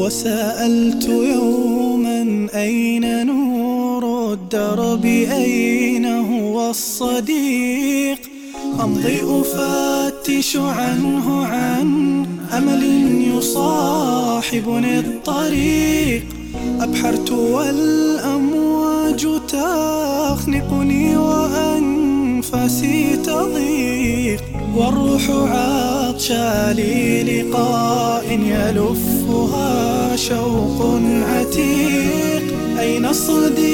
وسألت يوما أين نور الدرب؟ أين هو الصديق؟ أمضي أفتش عنه عن أمل يصاحبني الطريق. أبحرت والأمواج تخنقني وأنفسي تضيق. والروح عطشى للقاء يلفها شوق عتيق أين الصديق؟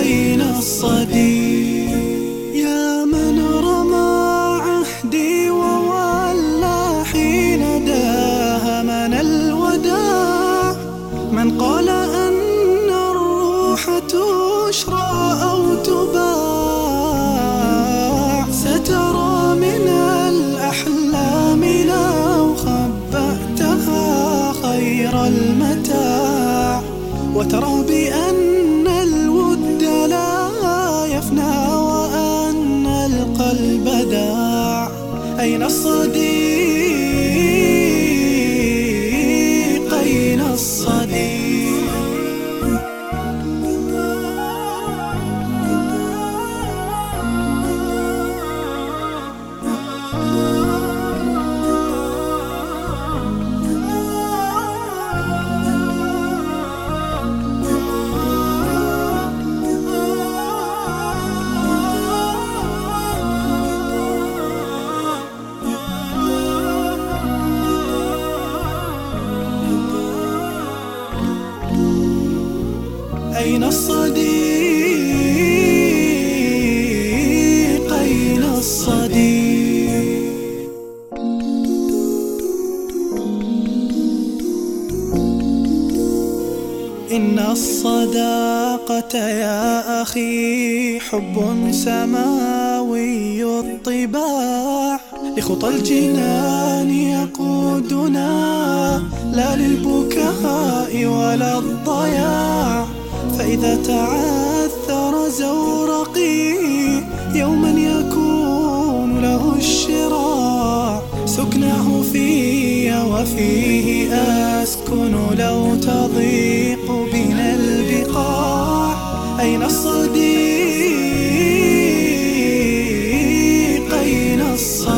أين الصديق؟ يا من رمى عهدي وولى حين داهمن الوداع من قال أن الروح تشرى وترى بأن الود لا يفنى وأن القلب داع. أين الصديق أين الصديق أين الصديق. إن الصداقة يا أخي حب سماوي الطباع. لخطى الجنان يقودنا لا للبكاء ولا الضياع. إذا تعثر زورقي يوما يكون له الشراع. سكنه في وفيه أسكن لو تضيق بنا البقاع. أين الصديق؟ أين الصديق؟